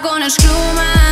do të shkruajmë